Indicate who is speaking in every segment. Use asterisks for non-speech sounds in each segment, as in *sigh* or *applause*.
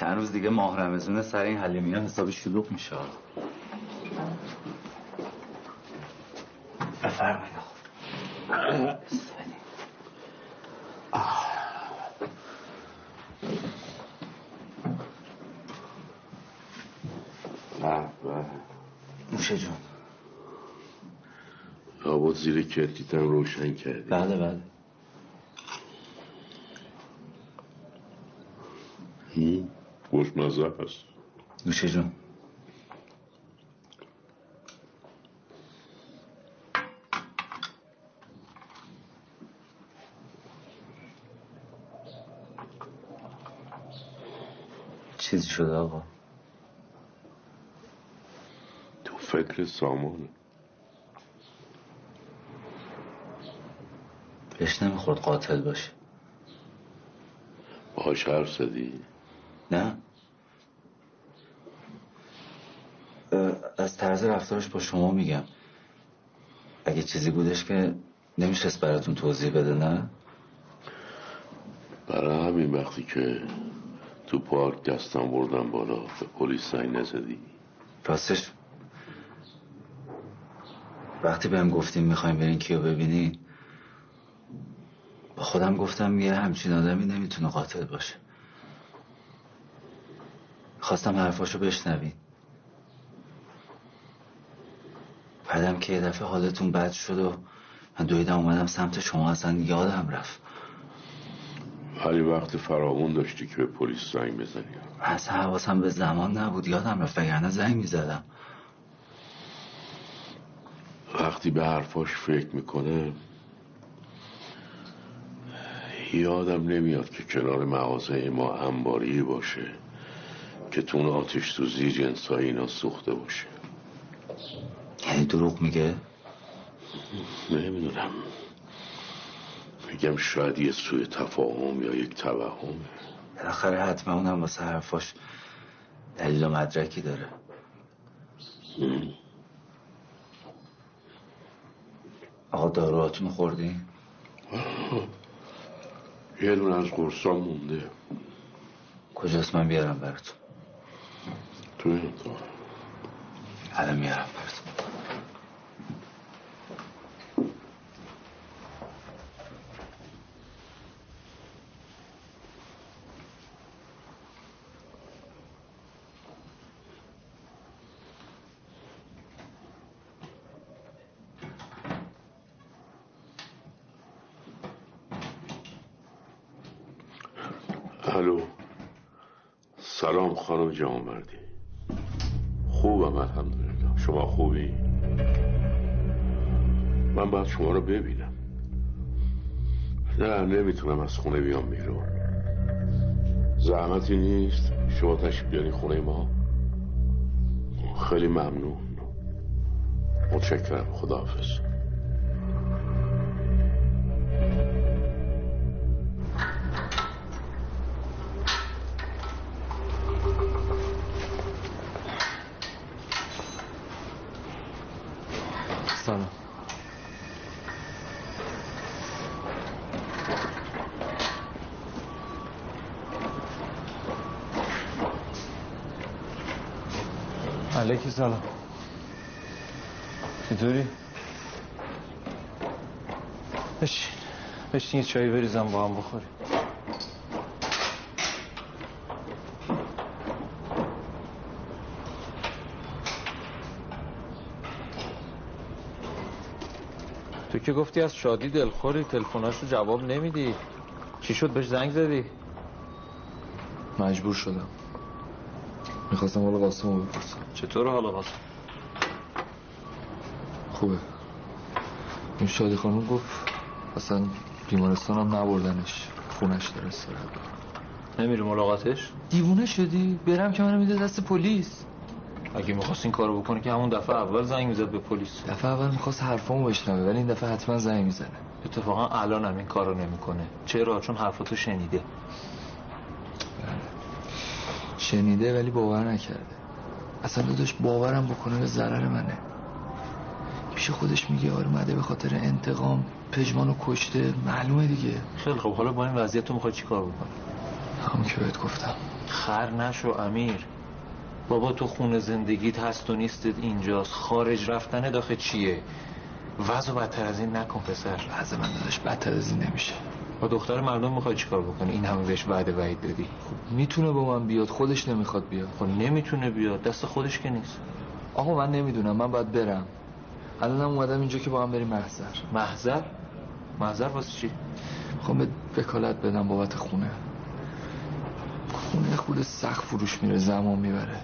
Speaker 1: چند روز دیگه ماه رمزونه سر این حلیمی ها حساب شلوغ میشه. بفرمایید نوشه جون
Speaker 2: لابد زیر کتیتم روشن کردی.
Speaker 1: بله بله.
Speaker 2: خوشمزه هست
Speaker 1: نوشه جون چیزی شده آقا
Speaker 2: تو فکر سامانه
Speaker 1: بهش نمی‌خورد قاتل باشه
Speaker 2: باهاش حرف زدی
Speaker 1: نه از طرز رفتارش با شما میگم. اگه چیزی بودش که نمیشست براتون توضیح بده نه؟
Speaker 2: برای همین وقتی که تو پارک دستم بردم بالا به پلیس زنگ نزدی.
Speaker 1: راستش وقتی بهم گفتیم می‌خوایم برین کیو ببینی با خودم گفتم یه همچین آدمی نمی‌تونه قاتل باشه. خواستم حرفاشو بشنوین بعدم که یه دفعه حالتون بد شد و من دویدم اومدم سمت شما اصلا یادم رفت.
Speaker 2: ولی وقت فراغون داشتی که به پلیس زنگ بزنی.
Speaker 1: اصلا حواسم به زمان نبود یادم رفت وگرنه زنگ می‌زدم.
Speaker 2: وقتی به حرفاش فکر می‌کنه یادم نمیاد که کنار مغازه ما انباری باشه که تون آتش تو زیر جنسای اینا سوخته باشه.
Speaker 1: یعنی دروغ میگه؟
Speaker 2: نمی‌دونم. میگم شاید یه سوی تفاهم یا یک توهمه
Speaker 1: بالاخره حتما اونم واسه حرفاش دلیل و مدرکی داره. آقا داروهاتون خوردین؟
Speaker 2: یه دونه از قرصان مونده.
Speaker 1: کجاست؟ من بیارم براتون.
Speaker 2: تو این.
Speaker 1: الان میارم براتون.
Speaker 2: سلام خانم جوانمردی خوبم الحمدلله. شما خوبی؟ من باید شما رو ببینم. نه نمی‌تونم از خونه بیام بیرون. زحمتی نیست؟ شما تشریف بیانی خونه ما؟ خیلی ممنون. متشکرم. خداحافظ.
Speaker 3: علیکی سلام. چطوری؟ بشین. بشین یه چایی بریزم با هم بخوریم. تو که گفتی از شادی دلخوری تلفناشو جواب نمیدی. چی شد؟ بهش زنگ زدی؟
Speaker 4: مجبور شدم. می‌خواستم حالا قاسم رو بپرسم.
Speaker 3: چطور حالا قاسم؟
Speaker 4: خوبه. این شادی خانم گفت اصلا بیمارستان هم نبردنش. خونش داره استراحت.
Speaker 3: نمیری ملاقاتش؟
Speaker 4: دیوونه شدی؟ برم که منو میده دست پلیس.
Speaker 3: اگه می‌خواست این کارو بکنه که همون دفعه اول زنگ می‌زد به پلیس.
Speaker 4: دفعه اول می‌خواست حرفامو بشنوه ولی این دفعه حتما زنگ می‌زنه.
Speaker 3: اتفاقا الان هم این کارو نمی‌کنه. چرا؟ چون حرفاتو شنیده.
Speaker 4: شنیده ولی باور نکرده. اصلا داداش باورم بکنه به ضرر منه. پیش خودش میگه آره مده به خاطر انتقام پژمانو کشته. معلومه دیگه.
Speaker 3: خیلی خب حالا با این وضعیت تو می‌خوای چی کار بکنی؟
Speaker 4: همون که بهت گفتم.
Speaker 3: خر نشو امیر. بابا تو خونه زندگیت هست و نیستت اینجاست. خارج رفتن داخل چیه؟ وضع بدتر از این نکن پسر.
Speaker 4: وضع من داداش بدتر از این نمیشه.
Speaker 3: با دختر مردم می‌خوای چیکار بکنی؟ این همه بهش وعده وعید دادی.
Speaker 4: می‌تونه با من بیاد خودش نمی‌خواد بیاد.
Speaker 3: خب نمی‌تونه بیاد. دست خودش که نیست.
Speaker 4: آقا من نمی‌دونم. من باید برم. الانم اومدم اینجا که با هم بریم محضر.
Speaker 3: محضر؟ محضر واسه چی؟
Speaker 4: می‌خوام به وکالت بدم بابت خونه. خونه خود سخت فروش میره زمان می‌بره.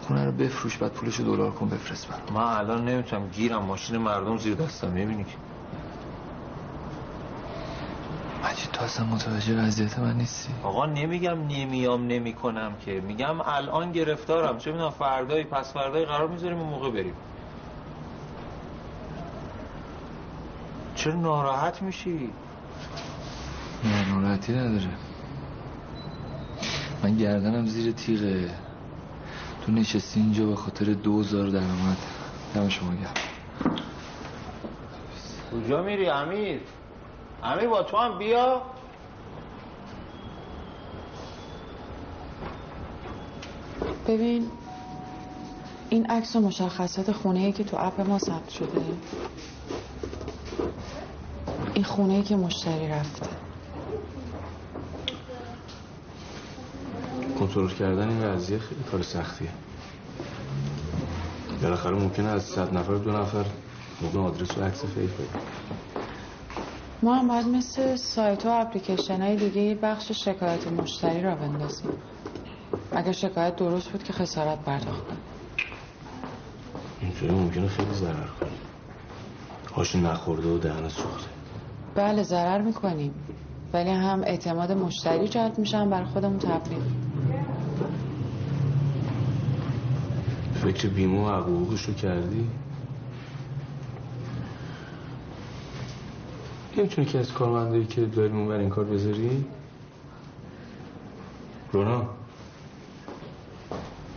Speaker 4: خونه رو بفروش بعد پولش دلار کن بفرست برام.
Speaker 3: من الان نمی‌تونم گیرم. ماشین مردم زیر دستم. می‌بینی که؟
Speaker 4: مجید تو اصلا متوجه وضعیت من نیستی؟
Speaker 3: آقا نمیگم نمیام نمی‌کنم که. میگم الان گرفتارم. چه می‌دونم فردایی پس فردایی قرار می‌ذاریم اون موقع بریم. چرا ناراحت میشی؟
Speaker 4: نه ناراحتی نداره. من گردنم زیر تیغه. تو نشستی اینجا به خاطر دوزار درآمد. دم شما گرم.
Speaker 3: کجا میری امیر؟ امیر با تو هم بیا.
Speaker 5: ببین این عکس و مشخصات خونه که تو اپ ما ثبت شده این خونه که مشتری رفته.
Speaker 6: کنترل کردن این قضیه خیلی کار سختیه. بالاخره ممکنه از صد نفر دو نفر موقع آدرس و عکس فیک بده.
Speaker 5: ما هم باید مثل سایت و اپلیکیشن های دیگه بخش شکایت مشتری را بندازیم. اگر شکایت درست بود که خسارت پرداخت کنیم
Speaker 6: اینطوری ممکنه خیلی ضرر کنی. هاشو نخورده و دهن سوخته.
Speaker 5: بله ضرر می‌کنیم. ولی هم اعتماد مشتری جلب میشن بر خودمون تبلیغ
Speaker 6: فکر بیمه و حقوقش رو کردی؟ نمی‌تونی که از کارمندایی که داریم اونور این کار بذاری؟ رونا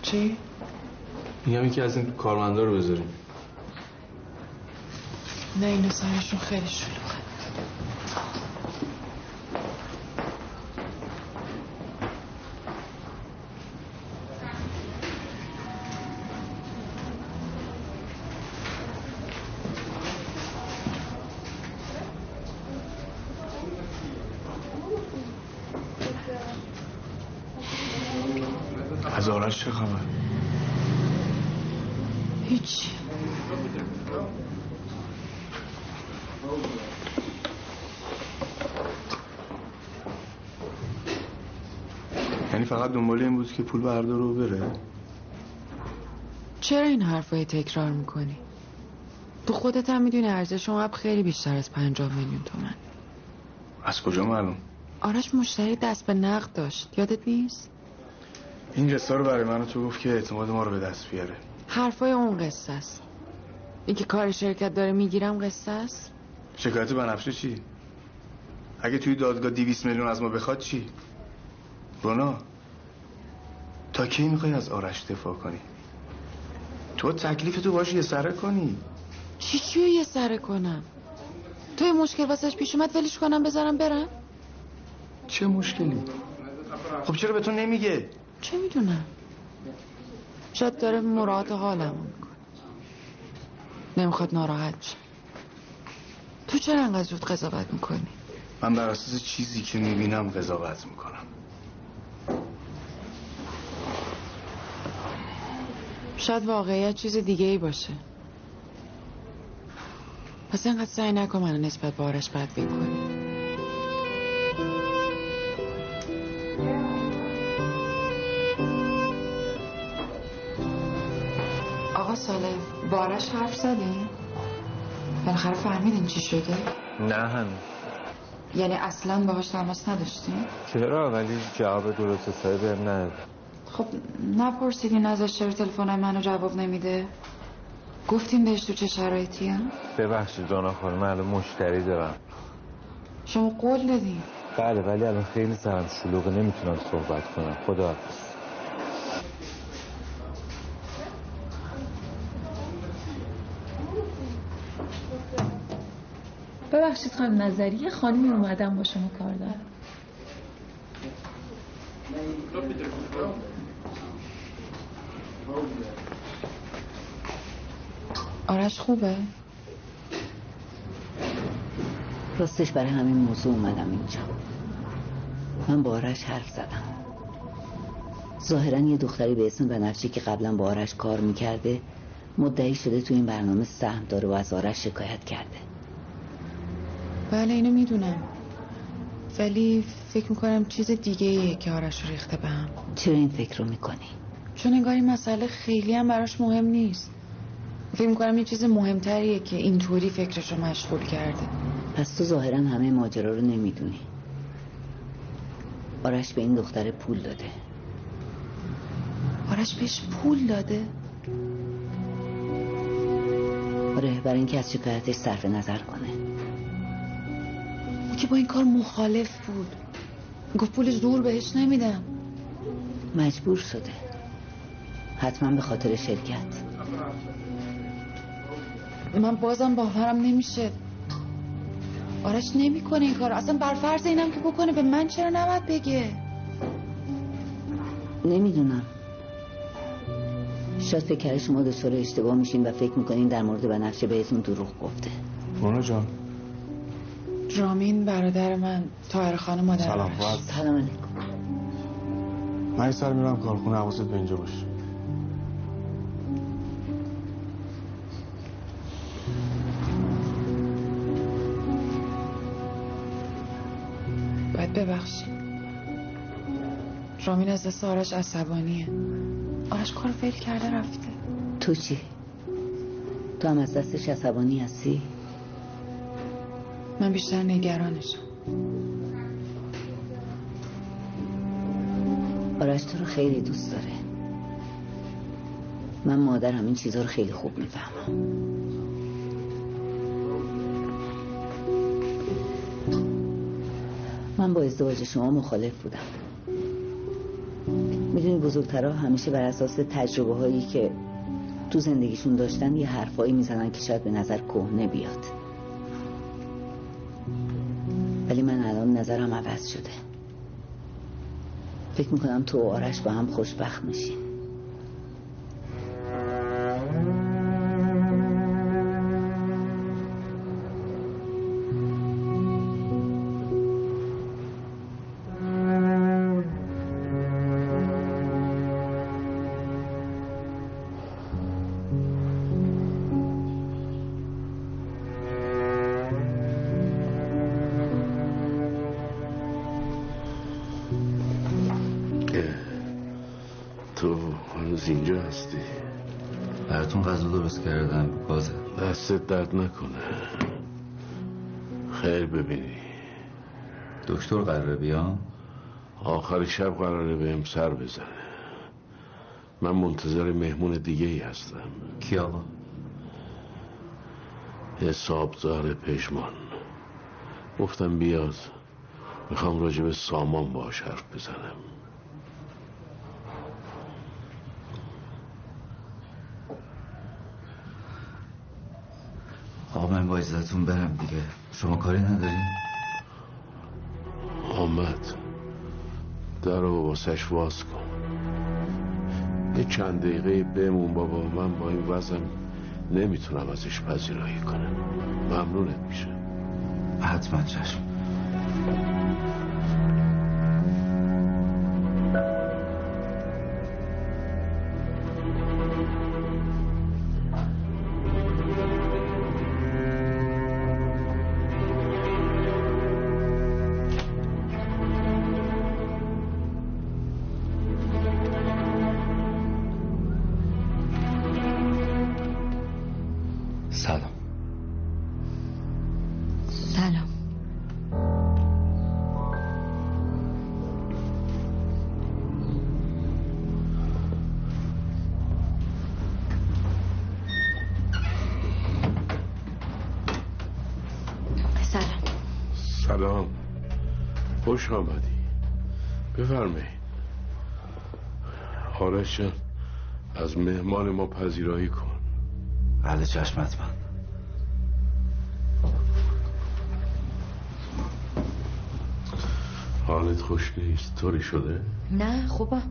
Speaker 5: چی؟
Speaker 6: میگم یکی از این کارمندا رو بذاریم
Speaker 5: نه اینو سرشون خیلی شلوغه
Speaker 6: آرش چه خبر؟
Speaker 5: هیچ
Speaker 6: یعنی فقط دنبال این بود که پول بردار رو بره؟
Speaker 5: چرا این حرفای تکرار می‌کنی؟ تو خودت هم می‌دونی ارزش اون خیلی بیشتر از پنجاه میلیون تومن
Speaker 6: از کجا معلوم؟
Speaker 5: آرش مشتری دست به نقد داشت یادت نیست؟
Speaker 6: این قصه رو برای من تو گفت که اعتماد ما رو به دست بیاره
Speaker 5: حرفای اون قصه است اینکه کار شرکت داره می‌گیرم قصه است
Speaker 6: شکایت بنفشه چی؟ اگه توی دادگاه دیویس میلیون از ما بخواد چی؟ رونا تا کی می‌خوای از آرش دفاع کنی؟ تو تکلیف تو باش یه سره کنی
Speaker 5: چی چی یه سره کنم تو یه مشکل واسش پیش اومد ولش کنم بذارم برم
Speaker 6: چه مشکلی؟ خب چرا به تو نمیگه؟
Speaker 5: چه می‌دونم؟ شاید داره مراعات حالمو می‌کنه. نمی‌خواد ناراحت شه. تو چرا انقدر زود قضاوت می‌کنی؟
Speaker 6: من بر اساس چیزی که می‌بینم قضاوت می‌کنم.
Speaker 5: شاید واقعیت چیز دیگه ای باشه. پس اینقدر سعی نکن منو نسبت به آرش بد فکر آرش حرف زدین؟ بالاخره فهمیدین چی شده؟
Speaker 3: نه هنوز
Speaker 5: یعنی اصلا باهاش تماس نداشتین؟
Speaker 3: چرا ولی جواب درست حسابی بهم نداد
Speaker 5: خب نپرسیدین ازش چرا تلفن منو جواب نمیده؟ گفتین بهش تو چه شرایطی هم؟
Speaker 3: ببخشید جانا خانم من الان مشتری دارم
Speaker 5: شما قول دادین
Speaker 3: بله ولی الان خیلی سرم شلوغه نمی‌تونم صحبت کنم خدا
Speaker 7: ببخشید خانم نظری یه خانمی اومدم با شما کار دارم
Speaker 5: آرش خوبه؟
Speaker 8: راستش برای همین موضوع اومدم اینجا. من با آرش حرف زدم. ظاهرا یه دختری به اسم بنفشی که قبلا با آرش کار می‌کرده مدعی شده تو این برنامه سهم داره و از آرش شکایت کرده.
Speaker 5: بله اینو می‌دونم. ولی فکر می‌کنم چیز دیگه ایه که آرش رو ریخته به هم.
Speaker 8: چرا این فکر رو می‌کنی؟
Speaker 5: چون انگار این مسئله خیلی هم براش مهم نیست. فکر می‌کنم یه چیز مهمتریه که اینطوری فکرش رو مشغول کرده.
Speaker 8: پس تو ظاهرا همه ماجرا رو نمی‌دونی. آرش به این دختر پول داده.
Speaker 5: آرش بهش پول داده؟
Speaker 8: آره برای اینکه از شکایتش صرف نظر کنه.
Speaker 5: او که با این کار مخالف بود. گفت پول زور بهش نمیدم.
Speaker 8: مجبور شده. حتما به خاطر شرکت.
Speaker 5: من بازم باورم نمیشه. آرش نمی‌کنه این کار اصلا بر فرض اینم که بکنه به من چرا نباید بگه؟
Speaker 8: نمی‌دونم. شاید فکر شما دچار اشتباه میشین و فکر می‌کنین در مورد بنفشه بهتون دروغ گفته.
Speaker 6: مونا جان
Speaker 5: رامین برادر من تاهر خانم مادر
Speaker 6: سلام.
Speaker 8: سلام علیکم.
Speaker 6: من یه سر میرم کارخونه حواست به اینجا باشه.
Speaker 5: باید ببخشی. رامین از دست آرش عصبانیه. آرش کار فیل کرده رفته.
Speaker 8: تو چی؟ تو هم از دستش عصبانی هستی؟
Speaker 5: من بیشتر نگرانشم.
Speaker 8: آرش تو رو خیلی دوست داره. من مادرم این چیزها رو خیلی خوب می‌فهمم من با ازدواج شما مخالف بودم. می‌دونی بزرگترها همیشه بر اساس تجربه هایی که تو زندگیشون داشتن یه حرفایی می‌زنن که شاید به نظر کهنه بیاد. نظرم عوض شده. فکر می‌کنم تو آرش با هم خوشبخت میشین
Speaker 2: درد نکنه. خیر ببینی.
Speaker 1: دکتر قراره بیام؟
Speaker 2: آخر شب قراره بهم سر بزنه. من منتظر مهمون دیگه ای هستم.
Speaker 1: کی آقا
Speaker 2: حسابدار پشمان. گفتم بیاد. می‌خوام راجع به سامان باش حرف بزنم
Speaker 1: آقا من با اجازتون برم دیگه. شما کاری ندارین؟
Speaker 2: آمد در رو واسش واز کن. یه چند دقیقه بمون بابا. من با این وزن نمی‌تونم ازش پذیرایی کنم. ممنونت میشه.
Speaker 1: حتما چشم. سلام.
Speaker 2: خوش آمدی. بفرمایید. آرش جان از مهمان ما پذیرایی کن.
Speaker 1: بله چشم حتما
Speaker 2: حالت خوش نیست؟ طوری شده؟
Speaker 7: نه خوبم.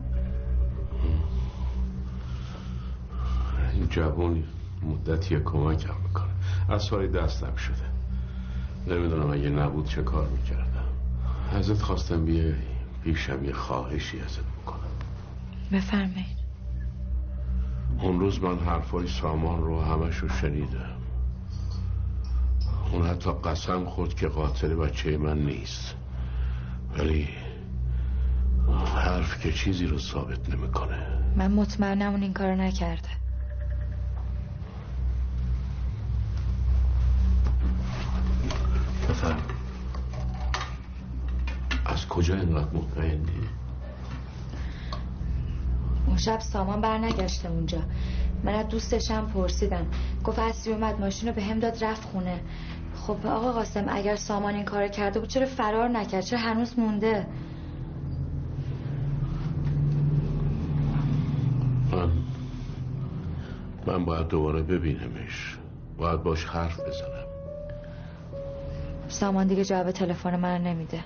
Speaker 2: این جوون مدتی کمکم می‌کنه. اصاری دستم شده. نمی‌دونم اگه نبود چه کار می‌کردم. ازت خواستم بیای پیشم یه خواهشی ازت بکنم.
Speaker 7: بفرمایید.
Speaker 2: اون روز من حرفای سامان رو همش رو شنیدم. اون حتی قسم خورد که قاتل بچه من نیست. ولی حرف که چیزی رو ثابت نمی‌کنه.
Speaker 7: من مطمئنم اون این کارو نکرده.
Speaker 2: کجا اینقدر مطمئنی؟
Speaker 7: اون شب سامان برنگشته اونجا. من از دوستشم پرسیدم. گفت اصلی اومد ماشین رو به هم داد رفت خونه. خب آقا قاسم اگر سامان این کار کرده بود چرا فرار نکرد؟ چرا هنوز مونده؟
Speaker 2: من من باید دوباره ببینمش. باید باش حرف بزنم.
Speaker 7: سامان دیگه جواب تلفن من نمیده.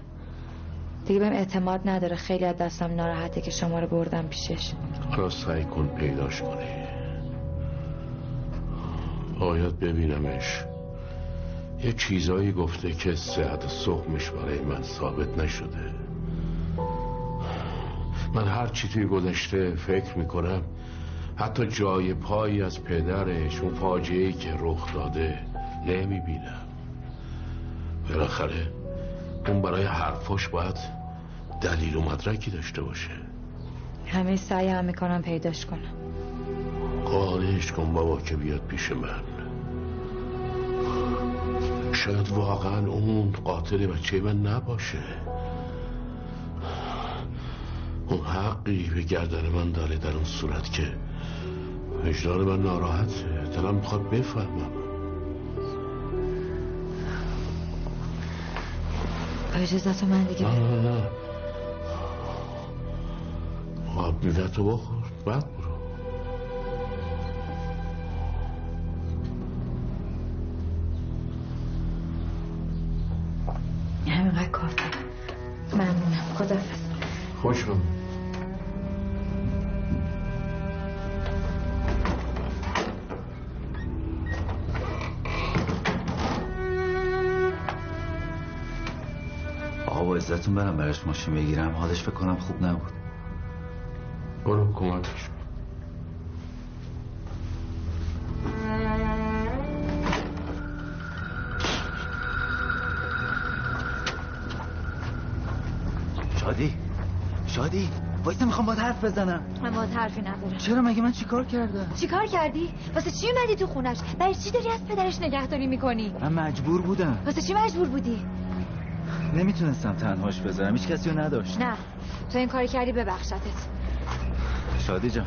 Speaker 7: دیگه بهم اعتماد نداره. خیلی از دستم ناراحته که شما رو بردم پیشش.
Speaker 2: حالا سعی کن پیداش کنی. باید ببینمش. یه چیزایی گفته که صحت صحمش برای من ثابت نشده. من هر چی توی گذشته فکر می‌کنم حتی جای پایی از پدرش اون فاجعه که رخ داده نمی‌بینم. بالاخره اون برای حرفاش باید دلیل و مدرکی داشته باشه.
Speaker 7: همه سعی هم می‌کنم پیداش کنم.
Speaker 2: قانعش کن بابا که بیاد پیش من. شاید واقعا اون قاتل بچه من نباشه. اون حقی به گردن من داره در اون صورت که وجدان من ناراحته. دلم می‌خواد بفهمم.
Speaker 7: با اجازت من دیگه
Speaker 2: نه. نه نه. آب میوهتو بخور بعد برو
Speaker 7: همینقدر کافی ممنونم. خدافز
Speaker 2: خوش آمد
Speaker 1: آقا با عزتون برم براش ماشین بگیرم حالش فکر کنم خوب نبود.
Speaker 2: برو کمکش.
Speaker 1: شادی شادی وایسا می‌خوام باید حرف بزنم
Speaker 7: من با حرفی ندارم
Speaker 1: چرا مگه من چیکار کردم
Speaker 7: چیکار کردی؟ واسه چی اومدی تو خونش؟ برای چی داری از پدرش نگهداری می‌کنی؟
Speaker 1: من مجبور بودم
Speaker 7: واسه چی مجبور بودی؟
Speaker 1: نمی‌تونستم تنهاش بذارم هیچ کسی رو نداشت
Speaker 7: نه تو این کاری کردی ببخشتت
Speaker 1: شادی جان.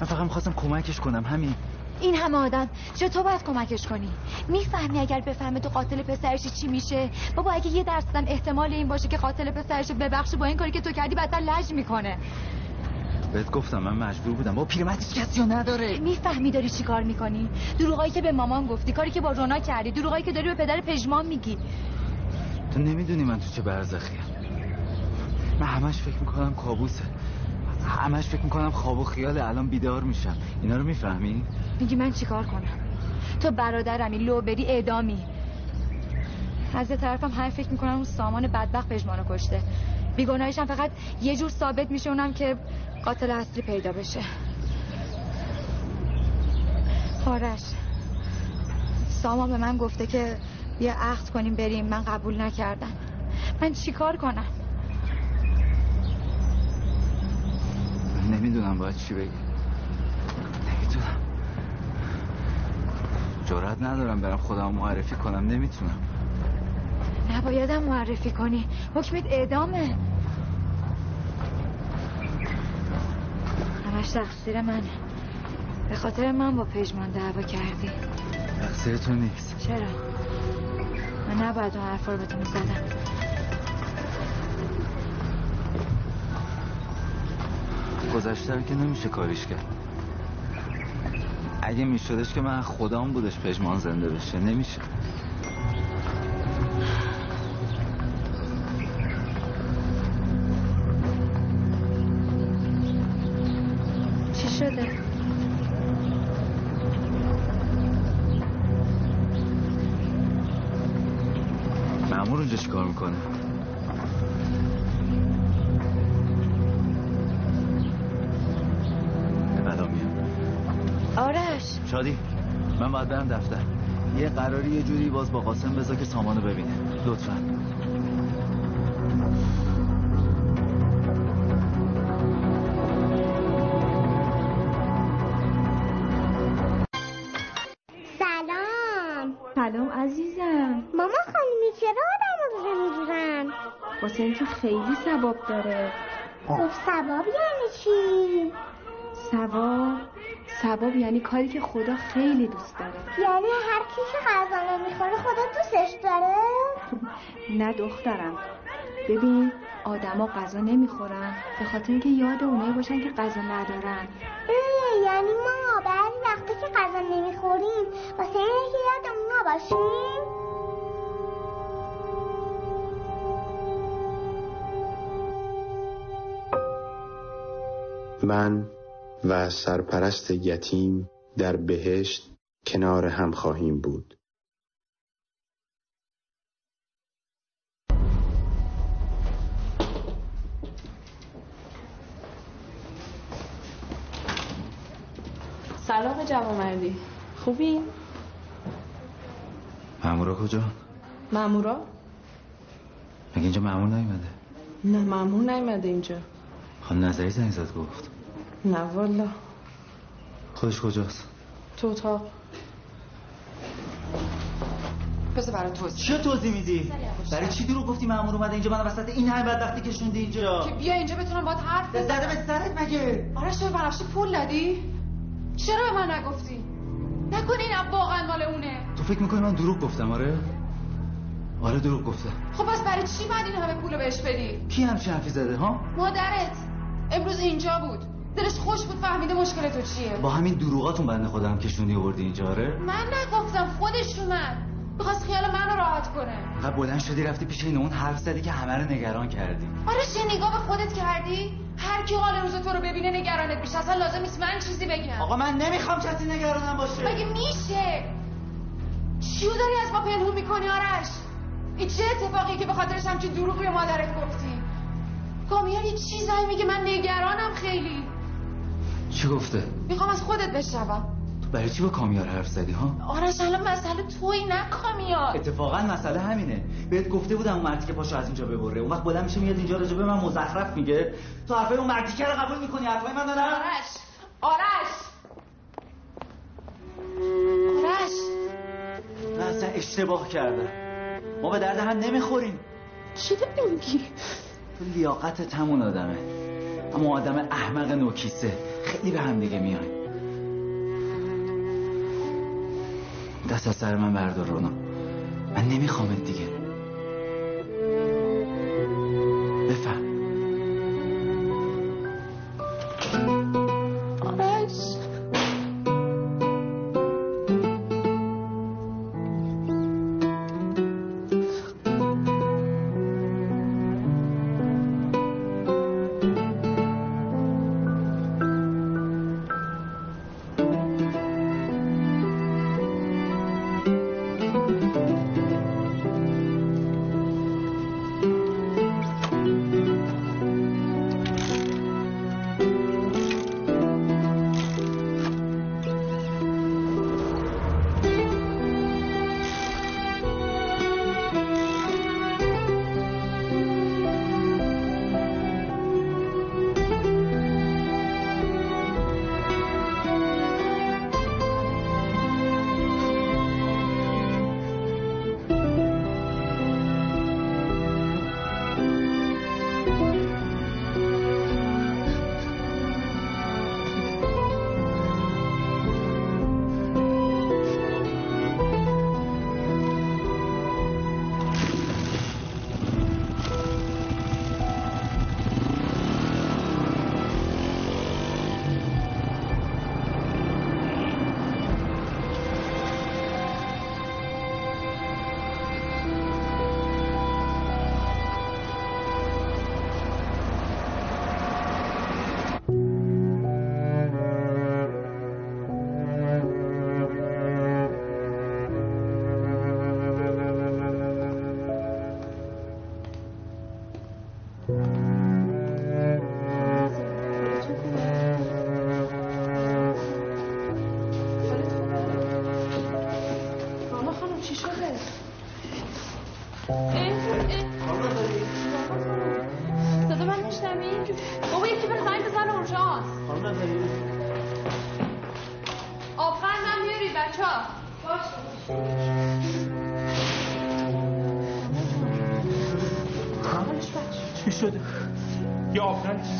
Speaker 1: من فقط می‌خواستم کمکش کنم همین.
Speaker 7: این همه آدم چرا تو باید کمکش کنی؟ می‌فهمی اگر بفهمه تو قاتل پسرش چی میشه؟ بابا اگه یه درصدم احتمال این باشه که قاتل پسرش ببخشه با این کاری که تو کردی بدتر لج می‌کنه.
Speaker 1: بهت گفتم من مجبور بودم. با پیرمرد هیچ کسی رو نداره؟
Speaker 7: می‌فهمی داری چی کار می‌کنی؟ دروغایی که به مامان گفتی کاری که با رونا کردی دروغایی که داری به پدر پژمان میگی.
Speaker 1: تو نمی‌دونی من تو چه برزخیم. من همش فکر می‌کنم کابوسه. همش فکر می‌کنم خواب و خیال الان بیدار میشم. اینا رو می‌فهمی؟
Speaker 7: میگی من چیکار کنم؟ تو برادرمی لو بری اعدامی. از یه طرفم هر فکر می‌کنم اون سامان بدبخت پژمانو کشته. بیگناهیش هم فقط یه جور ثابت میشه اونم که قاتل اصلی پیدا بشه. آرش سامان به من گفته که بیا عقد کنیم بریم. من قبول نکردم. من چیکار کنم؟
Speaker 1: نمی‌دونم باید چی بگم. نمی‌دونم. جرات ندارم برم خودم معرفی کنم نمی‌تونم.
Speaker 7: نبایدم معرفی کنی. حکمت اعدامه. همش تقصیر منه. به خاطر من با پژمان دعوا کردی.
Speaker 1: تقصیر تو نیست.
Speaker 7: چرا؟ من نباید اون حرفا رو به تو
Speaker 1: گذشته رو که نمیشه کاریش کرد. اگه میشدش که من خدام بودش پژمان زنده بشه. نمیشه.
Speaker 7: چی شده؟
Speaker 1: مامور اونجا چیکار می‌کنه؟
Speaker 7: آرش.
Speaker 1: شادی من باید برم دفتر. یه قراری یه جوری باز با قاسم بذار که سامانو ببینه. لطفا.
Speaker 9: سلام.
Speaker 10: سلام عزیزم.
Speaker 9: ماما خانمی چرا آدم رو می‌گیرن؟
Speaker 10: واسه اینکه خیلی ثواب داره.
Speaker 9: خب ثواب یعنی چی؟
Speaker 10: ثواب ثواب یعنی کاری که خدا خیلی دوست داره.
Speaker 9: یعنی هر کی که غذا نمی‌خوره خدا دوستش داره؟ *laughs*
Speaker 10: نه دخترم. ببین آدما غذا نمی‌خورن به خاطر اینکه یاد اونایی باشن که غذا ندارن.
Speaker 9: یعنی ما بعضی وقتا که غذا نمی‌خوریم واسه اینکه یاد اونا باشیم
Speaker 11: من و سرپرست یتیم در بهشت کنار هم خواهیم بود
Speaker 12: سلام جوامردی خوبی؟
Speaker 1: مامورا کجا؟
Speaker 12: مامورا؟
Speaker 1: مگه اینجا مامور نیومده
Speaker 12: نه مامور نیومده اینجا
Speaker 1: خانم نظری زنگ زد گفت
Speaker 12: نه والا.
Speaker 1: خودش کجاست؟
Speaker 12: تو اتاق.
Speaker 13: بذار برای توضیح.
Speaker 1: چه توضیح میدی؟ برای چی دروغ گفتی مامور اومده اینجا؟ من وسط این همه بدبختی کشوندی اینجا.
Speaker 13: که بیا اینجا بتونم باید حرف بزنم.
Speaker 1: زده به سرت مگه؟
Speaker 13: آرش تو بنفشه پول دادی؟ چرا به من نگفتی؟ نکنه این واقعا مال اونه.
Speaker 1: تو فکر می‌کنی من دروغ گفتم؟ آره؟ آره دروغ گفتم
Speaker 13: خب پس برای چی باید این همه پولو بهش بدی؟
Speaker 1: کی همچین حرفی زده ها؟
Speaker 13: مادرت. امروز اینجا بود. دلش خوش بود فهمیده مشکل تو چیه؟
Speaker 1: با همین دروغاتون بنده خودم کشوندی آوردی اینجا آره؟
Speaker 13: من نگفتم خودش اومد. می‌خواست خیال منو راحت کنه.
Speaker 1: قبل بلند شدی رفتی پیش این اون حرف زدی که همه رو نگران کردی.
Speaker 13: آره چه نگاه به خودت کردی؟ هر کی حال روز تو رو ببینه نگرانت میشه. اصلا لازم نیست من چیزی بگم.
Speaker 1: آقا من نمی‌خوام کسی نگرانم باشه.
Speaker 13: مگه میشه؟ چیو داری از ما پنهون می‌کنی آرش؟ این چه اتفاقی که به خاطرش همچین دروغ به مادرت گفتی؟ کامیار یه چیزایی میگه من نگرانم خیلی.
Speaker 1: چی گفته؟
Speaker 13: می‌خوام از خودت بشنوم.
Speaker 1: تو برای چی با کامیار حرف زدی ها؟
Speaker 13: آرش الان مسئله توی نه کامیار.
Speaker 1: اتفاقا مسئله همینه. بهت گفته بودم اون مردی که پاشو از اینجا ببره. اون وقت بلند میشه میاد اینجا راجع به من مزخرف میگه. تو حرفای اون مردی که رو قبول می‌کنی؟ حرفای من نه
Speaker 13: آرش آرش. آرش.
Speaker 1: نه اصلا اشتباه کردم. ما به درد هم نمی‌خوریم.
Speaker 13: چی داری میگی؟
Speaker 1: تو لیاقتت همون آدمه. اما آدم احمق نوکیسه. خیلی به هم دیگه میایم. دست از سر من بردار رونا. من نمیخوامت دیگه. بفهم.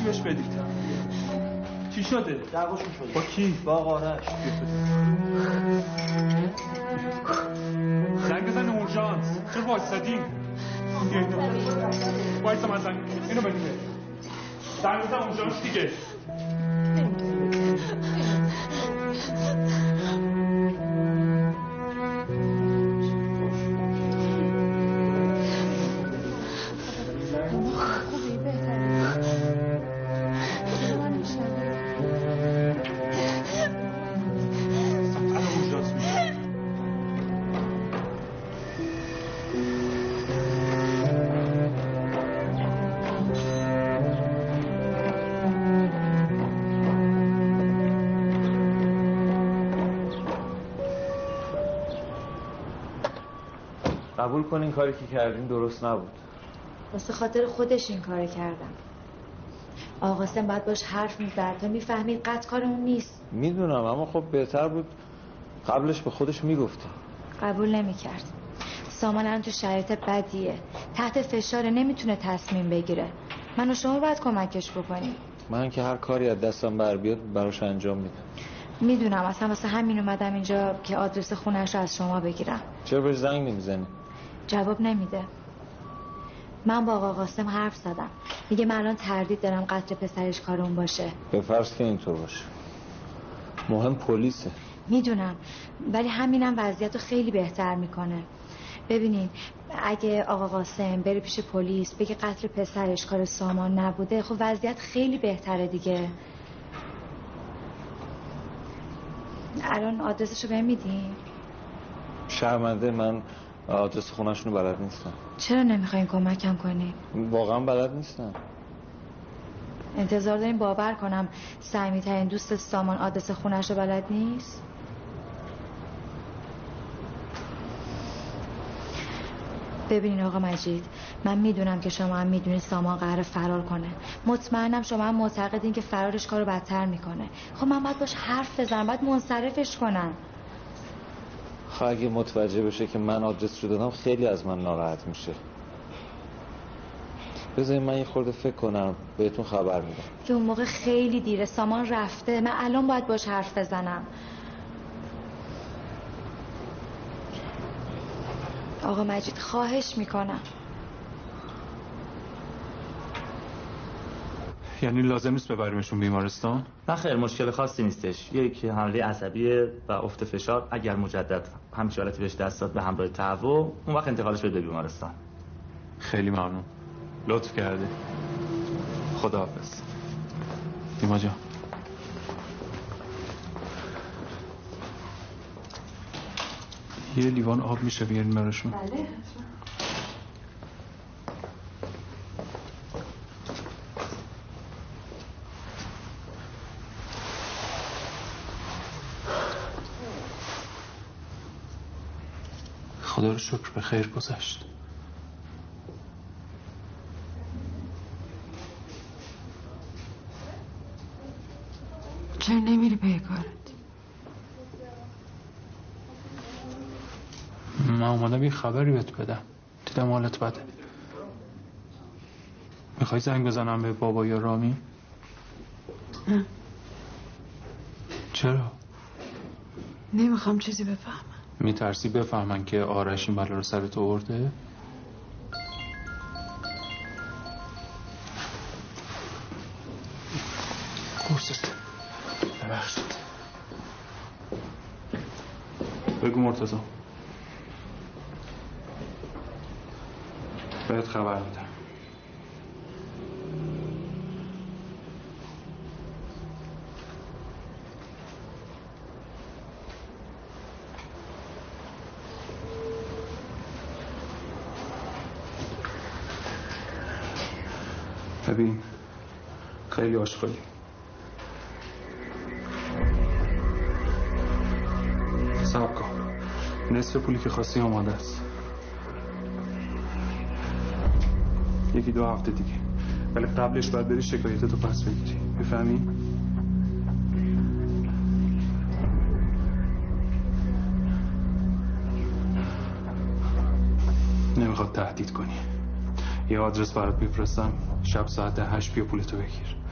Speaker 14: بهش بدید. چی شده؟
Speaker 15: دعواشون شده.
Speaker 14: با کی؟
Speaker 15: با آقا آرش
Speaker 14: زنگ بزن اورژانس. چرا اینو وایسا من زنگ. اینو بگیره زنگ بزن اورژانس دیگه.
Speaker 3: قبول کنین کاری که کردین درست نبود.
Speaker 7: واسه خاطر خودش این کار کردم. آقا قاسم باید باش حرف می‌زد. تا می‌فهمید قطع کار اون نیست.
Speaker 3: می‌دونم اما خب بهتر بود قبلش به خودش می‌گفته.
Speaker 7: قبول نمی‌کرد. سامان الان تو شرایط بدیه. تحت فشار نمی‌تونه تصمیم بگیره. من و شما باید کمکش بکنیم.
Speaker 3: من که هر کاری از دستم بر بیاد براش انجام میدم.
Speaker 7: می‌دونم اصلا واسه همین اومدم اینجا که آدرس خونش رو از شما بگیرم.
Speaker 3: چرا بهش زنگ نمی‌زنی؟
Speaker 7: جواب نمیده. من با آقا قاسم حرف زدم. میگه من الان تردید دارم قتل پسرش کار اون باشه.
Speaker 3: به فرض که اینطور باشه. مهم پلیسه.
Speaker 7: می‌دونم. ولی همینم وضعیت رو خیلی بهتر می‌کنه. ببینین اگه آقا قاسم بره پیش پلیس بگه قتل پسرش کار سامان نبوده خب وضعیت خیلی بهتره دیگه. الان آدرسشو بهم میدین؟
Speaker 3: شرمنده من آدرس خونشون رو بلد نیستم
Speaker 7: چرا نمی‌خواین کمکم کنی
Speaker 3: واقعا بلد نیستم
Speaker 7: انتظار داریم باور کنم سعی ترین دوست سامان آدرس خونش رو بلد نیست؟ ببینین آقا مجید من می‌دونم که شما هم می‌دونید سامان قرار فرار کنه. مطمئنم شما هم معتقدین که فرارش کارو بدتر می‌کنه. خب من باید باش حرف بزنم باید منصرفش کنم.
Speaker 3: خب اگه متوجه بشه که من آدرس رو دادم خیلی از من ناراحت میشه. بذارین من یه خورده فکر کنم بهتون خبر میدم.
Speaker 7: که اون موقع خیلی دیره سامان رفته. من الان باید باش حرف بزنم. آقا مجید خواهش می‌کنم.
Speaker 14: یعنی لازم نیست ببریمشون بیمارستان؟
Speaker 1: نه خیر مشکل خاصی نیستش. یک حمله عصبی و افت فشار اگر مجدد همچین حالتی بهش دست داد به همراه تهوع اون وقت انتقالش بده بیمارستان.
Speaker 14: خیلی ممنون. لطف کردی. خداحافظ. دیما جان. یه لیوان آب میشه بیارین براشون.
Speaker 12: بله
Speaker 14: خدا رو شکر به خیر گذشت.
Speaker 5: چرا نمیری پی کارت؟
Speaker 14: من اومدم یه خبری بهت بدم. دیدم حالت بده. می‌خوای زنگ بزنم به بابا یا رامی؟
Speaker 5: نه.
Speaker 14: چرا؟
Speaker 5: نمی‌خوام چیزی بفهمم.
Speaker 14: میترسی بفهمن که آرش این بلا رو سر تو آورده؟ قرصت ببخشید. بگو مرتضی. بهت خبر میدم ببین خیلی آشغالی سب کن نصف پولی که خواستی آماده است. یکی دو هفته دیگه. ولی قبلش باید بری شکایتتو پس بگیری. می‌فهمی؟ نمی‌خواد تهدید کنی. یه آدرس برات میفرستم. شب ساعت هشت بیا پولتو بگیر.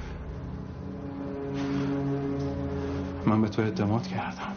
Speaker 14: من به تو اعتماد کردم.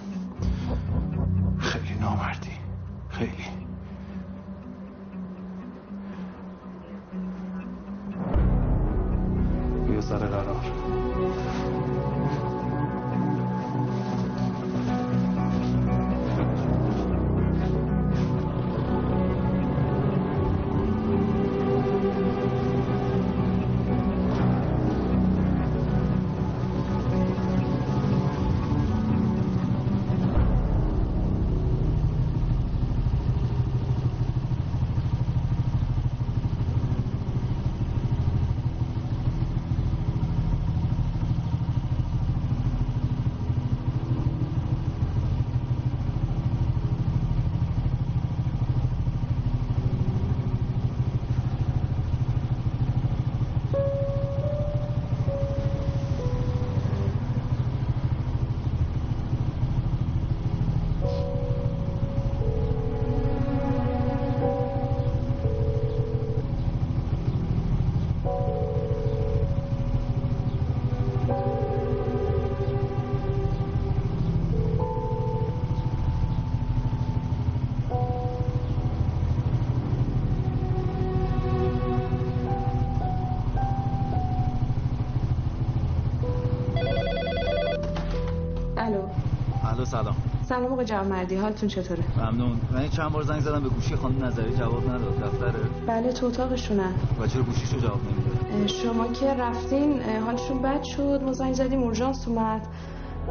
Speaker 1: سلام
Speaker 12: آقا جوامردی حالتون چطوره؟
Speaker 1: ممنون. من چند بار زنگ زدم به گوشی خانم نظری جواب نداد دفتره.
Speaker 12: بله تو اتاقشونن
Speaker 1: و چرا گوشیشو جواب نمیده
Speaker 12: شما که رفتین حالشون بد شد ما زنگ زدیم اورژانس اومد.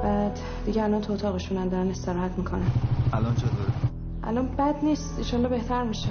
Speaker 12: بعد دیگه الان تو اتاقشونن دارن استراحت می‌کنن.
Speaker 1: الان چطوره؟
Speaker 12: الان بد نیست ایشالله بهتر میشه.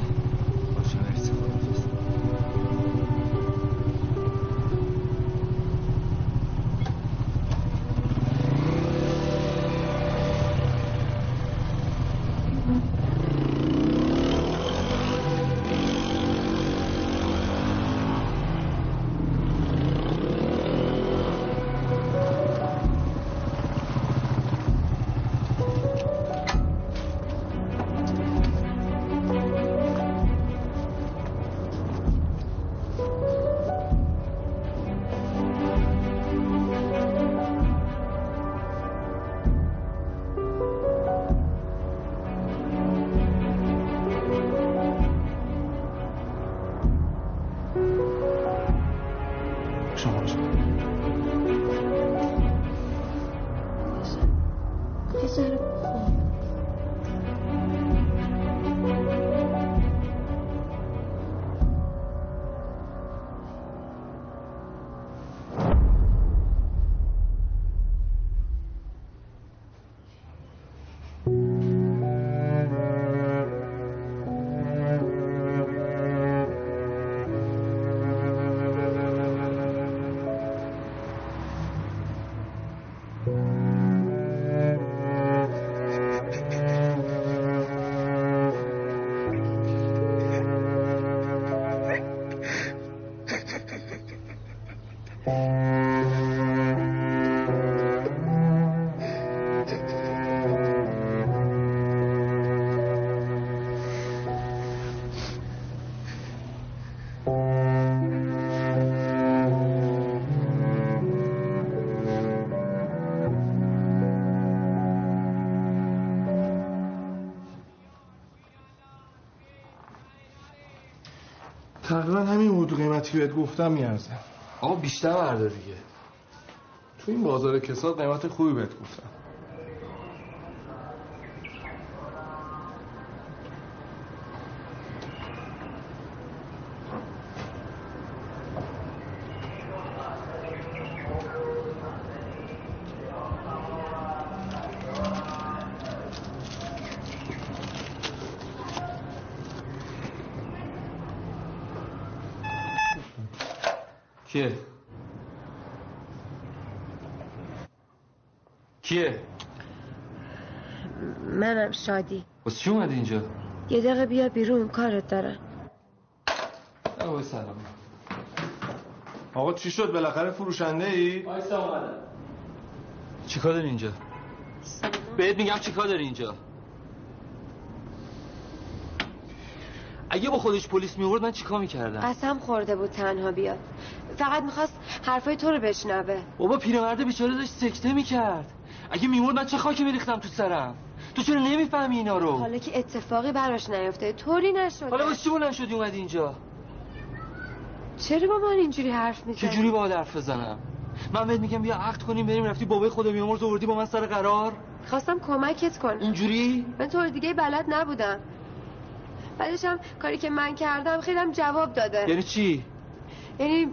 Speaker 16: تقریبا همین بود قیمتی که بهت گفتم میارزه.
Speaker 4: آقا بیشتر بردار دیگه.
Speaker 16: تو این بازار کساد قیمت خوبی بهت گفتم.
Speaker 17: شادی.
Speaker 4: واسه چی اومدی اینجا؟
Speaker 17: یه دقیقه بیا بیرون کارت دارم
Speaker 4: آقا سلام.
Speaker 16: آقا چی شد؟ بالاخره فروشنده ای؟
Speaker 4: چیکار داری اینجا؟ بهت میگم چیکار داری اینجا. اگه با خودش پلیس میورد من چیکار می‌کردم؟
Speaker 17: قسم خورده بود تنها بیاد. فقط می‌خواست حرفای تو رو بشنوه.
Speaker 4: بابا پیرمرد بیچاره داشت سکته می‌کرد. اگه میمرد من چه خاکی میریختم تو سرم؟ تو چرا نمی‌فهمی اینا رو؟
Speaker 17: حالا که اتفاقی براش نیفته طوری نشده.
Speaker 4: حالا واسه چی بلند شدی اومدی اینجا؟
Speaker 17: چرا با من اینجوری حرف می‌زنی؟
Speaker 4: چه جوری با حرف بزنم؟ من بهت میگم بیا عقد کنیم بریم رفتی بابای خدا بیامرز آوردی با من سر قرار.
Speaker 17: خواستم کمکت کنم.
Speaker 4: اینجوری؟
Speaker 17: من طور دیگه بلد نبودم. بعدش هم کاری که من کردم خیلی هم جواب داده.
Speaker 4: یعنی چی؟
Speaker 17: یعنی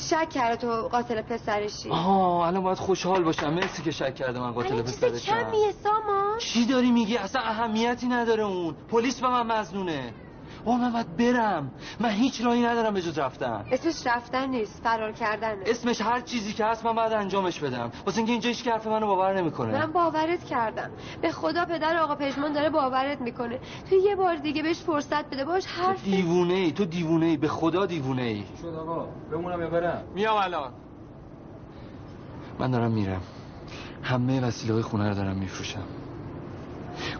Speaker 17: شک کرده تو قاتل پسرشی.
Speaker 4: آها الان باید خوشحال باشم. مرسی که شک کرده من قاتل
Speaker 17: یعنی چیز
Speaker 4: پسرشم.
Speaker 17: کمیه سامان؟
Speaker 4: چی داری میگی؟ اصلا اهمیتی نداره اون. پلیس به من مزنونه. آه من باید برم. من هیچ راهی ندارم به جز رفتن.
Speaker 17: اسمش رفتن نیست فرار کردنه.
Speaker 4: اسمش هر چیزی که هست من باید انجامش بدم. واسه اینکه اینجا هیچ حرف منو باور نمی‌کنه.
Speaker 17: من باورت کردم. به خدا پدر آقا پژمان داره باورت می‌کنه. تو یه بار دیگه بهش فرصت بده باش حرف بزن.
Speaker 4: دیوونه ای تو دیوونه ای به خدا دیوونه ای
Speaker 1: شد آقا بمونم یا برم؟
Speaker 4: میام الان. من دارم میرم. همه وسیله های خونه رو دارم میفروشم.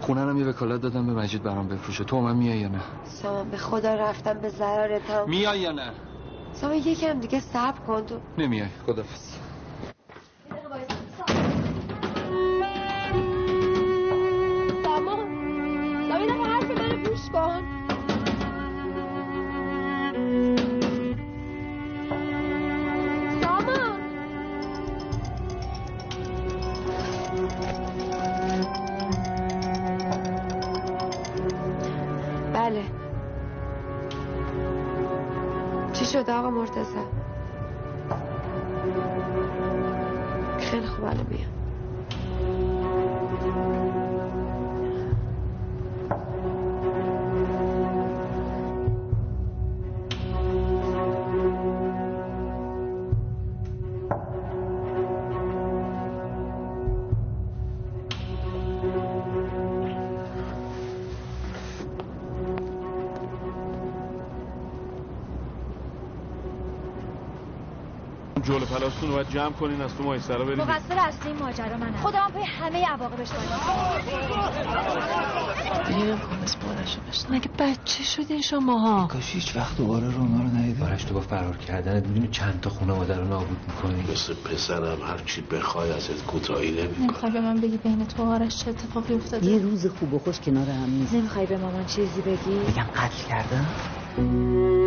Speaker 4: خونه رو یه وکالت دادم به مجید برام بفروشه. تو من میای یا نه؟
Speaker 17: سامان به خدا رفتم به ضرر
Speaker 4: میای یا نه؟
Speaker 17: سامان یکم دیگه صبر کن تو
Speaker 4: نمیای. خدافظ
Speaker 17: سامان سامان حرف منو گوش کن. شده آقا مرتزا خیلی خوب الان بیا
Speaker 2: جول پلاستون رو باید جمع کنین از تو مایسترا بریم
Speaker 7: مقصر اصلی این ماجرا منم. خودم پای همه عواقبش باید
Speaker 5: دیگه کن از بارشو بشن مگه بچه شدین شماها؟
Speaker 1: کاش هیچ وقت دوباره رونا رو ندیدم
Speaker 18: بارش تو با فرار کردنت می‌دونی چند تا خانواده رو نابود می‌کنی؟
Speaker 2: مثل پسرم هرچی بخوای ازت کوتاهی نمی‌کنه
Speaker 10: نمی‌خوای به من بگی بین تو آرش چه اتفاقی افتاده؟
Speaker 8: یه روز خوب و خوش کنار هم نیست.
Speaker 7: نمی‌خوای به مامان چیزی بگی؟
Speaker 19: بگم قتل کردم؟